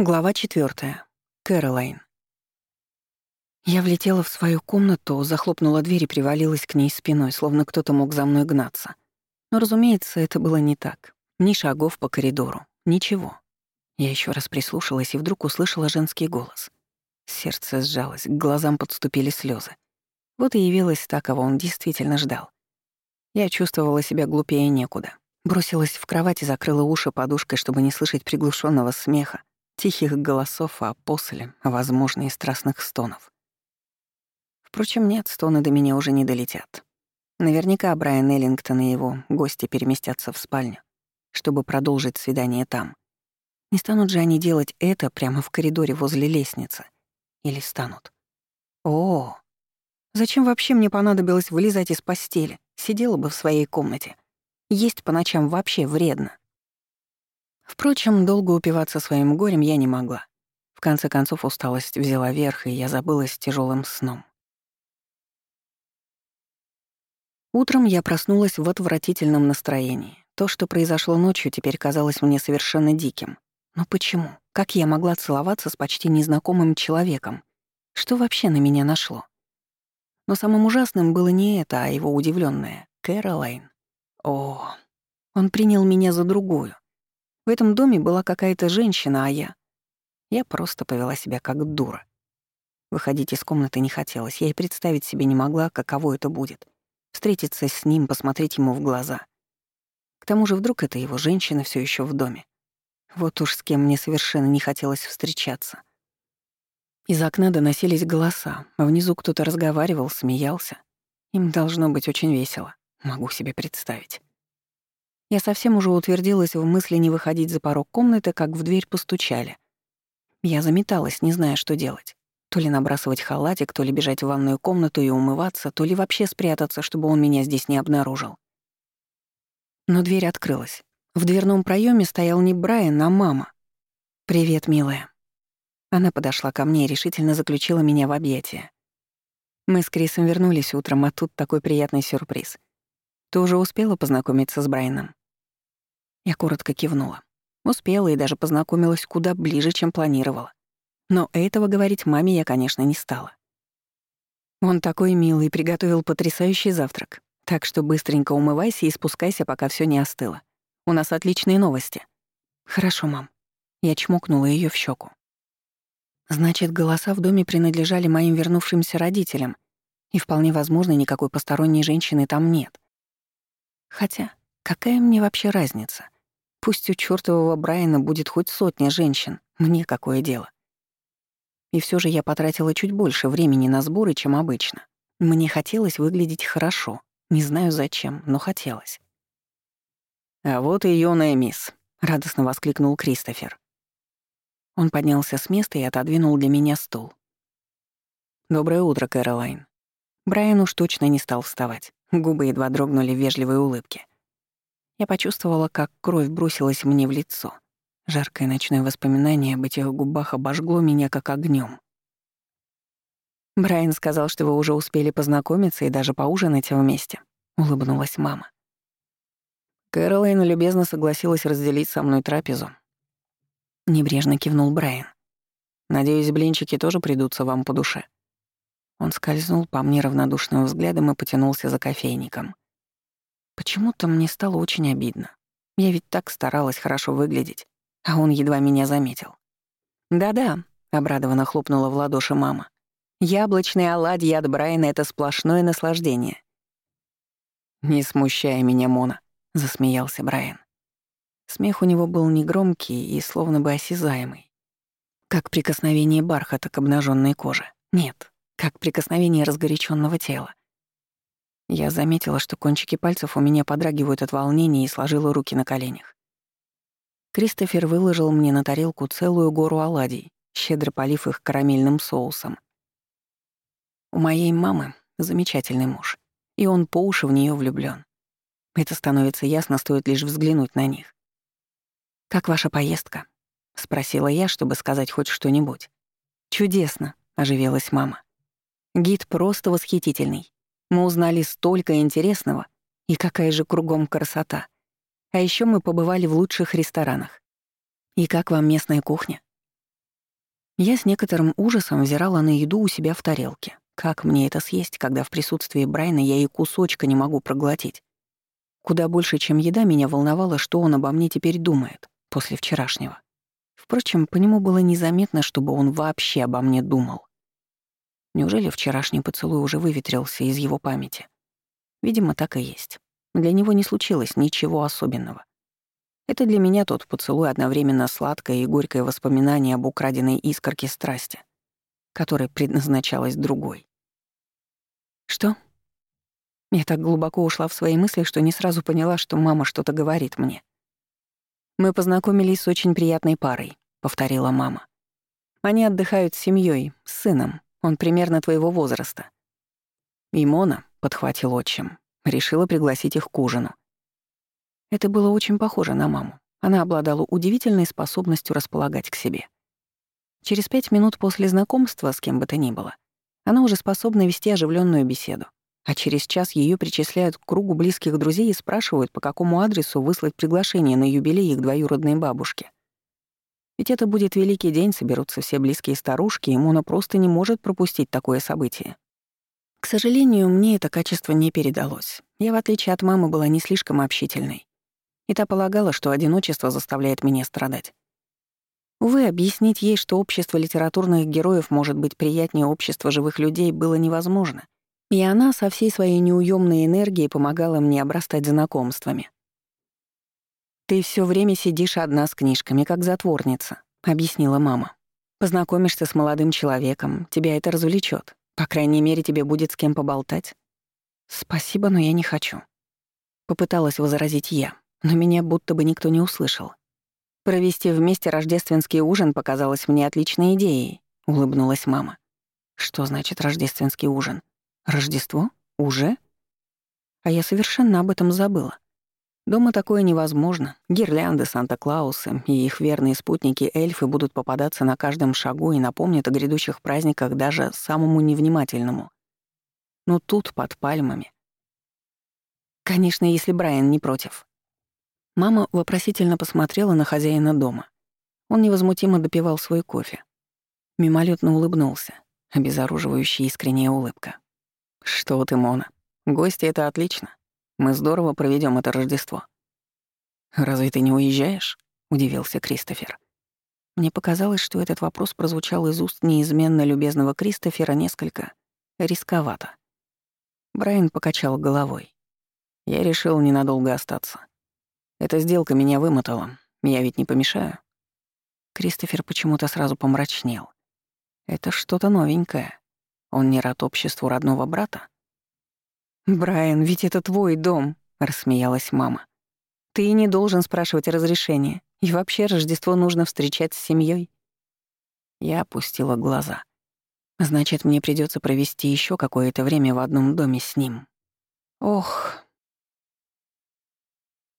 Глава четвертая. Кэролайн. Я влетела в свою комнату, захлопнула дверь и привалилась к ней спиной, словно кто-то мог за мной гнаться. Но, разумеется, это было не так. Ни шагов по коридору, ничего. Я еще раз прислушалась и вдруг услышала женский голос. Сердце сжалось, к глазам подступили слезы. Вот и явилась та, кого он действительно ждал. Я чувствовала себя глупее некуда. Бросилась в кровать и закрыла уши подушкой, чтобы не слышать приглушенного смеха, тихих голосов, а после, возможно, и страстных стонов. Впрочем, нет, стоны до меня уже не долетят. Наверняка Брайан Эллингтон и его гости переместятся в спальню, чтобы продолжить свидание там. Не станут же они делать это прямо в коридоре возле лестницы. Или станут? О, зачем вообще мне понадобилось вылезать из постели? Сидела бы в своей комнате. Есть по ночам вообще вредно. Впрочем, долго упиваться своим горем я не могла. В конце концов, усталость взяла верх, и я забылась тяжелым сном. Утром я проснулась в отвратительном настроении. То, что произошло ночью, теперь казалось мне совершенно диким. Но почему? Как я могла целоваться с почти незнакомым человеком? Что вообще на меня нашло? Но самым ужасным было не это, а его удивленное Кэролайн. О, он принял меня за другую. В этом доме была какая-то женщина, а я... Я просто повела себя как дура. Выходить из комнаты не хотелось, я и представить себе не могла, каково это будет. Встретиться с ним, посмотреть ему в глаза. К тому же вдруг это его женщина все еще в доме. Вот уж с кем мне совершенно не хотелось встречаться. Из окна доносились голоса, а внизу кто-то разговаривал, смеялся. Им должно быть очень весело, могу себе представить. Я совсем уже утвердилась в мысли не выходить за порог комнаты, как в дверь постучали. Я заметалась, не зная, что делать. То ли набрасывать халатик, то ли бежать в ванную комнату и умываться, то ли вообще спрятаться, чтобы он меня здесь не обнаружил. Но дверь открылась. В дверном проеме стоял не Брайан, а мама. «Привет, милая». Она подошла ко мне и решительно заключила меня в объятия. Мы с Крисом вернулись утром, а тут такой приятный сюрприз. Ты уже успела познакомиться с Брайаном? Я коротко кивнула. Успела и даже познакомилась куда ближе, чем планировала. Но этого говорить маме я, конечно, не стала. Он такой милый, приготовил потрясающий завтрак. Так что быстренько умывайся и спускайся, пока все не остыло. У нас отличные новости. Хорошо, мам. Я чмокнула ее в щеку. Значит, голоса в доме принадлежали моим вернувшимся родителям, и вполне возможно, никакой посторонней женщины там нет. Хотя, какая мне вообще разница? Пусть у чёртового Брайана будет хоть сотня женщин, мне какое дело. И все же я потратила чуть больше времени на сборы, чем обычно. Мне хотелось выглядеть хорошо. Не знаю зачем, но хотелось. «А вот и юная мисс», — радостно воскликнул Кристофер. Он поднялся с места и отодвинул для меня стул. «Доброе утро, Кэролайн». Брайан уж точно не стал вставать. Губы едва дрогнули в вежливой улыбке. Я почувствовала, как кровь бросилась мне в лицо. Жаркое ночное воспоминание об этих губах обожгло меня как огнем. «Брайан сказал, что вы уже успели познакомиться и даже поужинать вместе», — улыбнулась мама. Кэролайн любезно согласилась разделить со мной трапезу. Небрежно кивнул Брайан. «Надеюсь, блинчики тоже придутся вам по душе». Он скользнул по мне равнодушным взглядом и потянулся за кофейником. Почему-то мне стало очень обидно. Я ведь так старалась хорошо выглядеть, а он едва меня заметил. «Да-да», — обрадованно хлопнула в ладоши мама. «Яблочные оладьи от Брайана — это сплошное наслаждение». «Не смущай меня, Мона», — засмеялся Брайан. Смех у него был негромкий и словно бы осязаемый. Как прикосновение бархата к обнаженной коже. Нет, как прикосновение разгоряченного тела. Я заметила, что кончики пальцев у меня подрагивают от волнения и сложила руки на коленях. Кристофер выложил мне на тарелку целую гору оладий, щедро полив их карамельным соусом. У моей мамы замечательный муж, и он по уши в нее влюблён. Это становится ясно, стоит лишь взглянуть на них. «Как ваша поездка?» — спросила я, чтобы сказать хоть что-нибудь. «Чудесно», — оживилась мама. «Гид просто восхитительный. Мы узнали столько интересного, и какая же кругом красота. А еще мы побывали в лучших ресторанах. И как вам местная кухня? Я с некоторым ужасом взирала на еду у себя в тарелке. Как мне это съесть, когда в присутствии Брайна я и кусочка не могу проглотить? Куда больше, чем еда, меня волновало, что он обо мне теперь думает после вчерашнего. Впрочем, по нему было незаметно, чтобы он вообще обо мне думал. Неужели вчерашний поцелуй уже выветрился из его памяти? Видимо, так и есть. Для него не случилось ничего особенного. Это для меня тот поцелуй одновременно сладкое и горькое воспоминание об украденной искорке страсти, которая предназначалась другой. Что? Я так глубоко ушла в свои мысли, что не сразу поняла, что мама что-то говорит мне. «Мы познакомились с очень приятной парой», — повторила мама. «Они отдыхают с семьей, с сыном. Он примерно твоего возраста». «Имона», — подхватил отчим, — решила пригласить их к ужину. Это было очень похоже на маму. Она обладала удивительной способностью располагать к себе. Через пять минут после знакомства с кем бы то ни было, она уже способна вести оживленную беседу. А через час ее причисляют к кругу близких друзей и спрашивают, по какому адресу выслать приглашение на юбилей их двоюродной бабушки. Ведь это будет великий день, соберутся все близкие старушки, и Мона просто не может пропустить такое событие. К сожалению, мне это качество не передалось. Я, в отличие от мамы, была не слишком общительной и та полагала, что одиночество заставляет меня страдать. Увы, объяснить ей, что общество литературных героев может быть приятнее общества живых людей, было невозможно. И она со всей своей неуемной энергией помогала мне обрастать знакомствами. «Ты все время сидишь одна с книжками, как затворница», — объяснила мама. «Познакомишься с молодым человеком, тебя это развлечет. По крайней мере, тебе будет с кем поболтать». «Спасибо, но я не хочу», — попыталась возразить я но меня будто бы никто не услышал. «Провести вместе рождественский ужин показалось мне отличной идеей», — улыбнулась мама. «Что значит рождественский ужин? Рождество? Уже?» А я совершенно об этом забыла. Дома такое невозможно. Гирлянды, Санта-Клаусы и их верные спутники-эльфы будут попадаться на каждом шагу и напомнят о грядущих праздниках даже самому невнимательному. Но тут, под пальмами. Конечно, если Брайан не против. Мама вопросительно посмотрела на хозяина дома. Он невозмутимо допивал свой кофе. Мимолетно улыбнулся, обезоруживающая искренняя улыбка. «Что ты, Мона? Гости — это отлично. Мы здорово проведем это Рождество». «Разве ты не уезжаешь?» — удивился Кристофер. Мне показалось, что этот вопрос прозвучал из уст неизменно любезного Кристофера несколько рисковато. Брайан покачал головой. Я решил ненадолго остаться. Эта сделка меня вымотала. Я ведь не помешаю. Кристофер почему-то сразу помрачнел. Это что-то новенькое. Он не рад обществу родного брата? «Брайан, ведь это твой дом», — рассмеялась мама. «Ты и не должен спрашивать разрешения. И вообще Рождество нужно встречать с семьей. Я опустила глаза. Значит, мне придется провести еще какое-то время в одном доме с ним. Ох,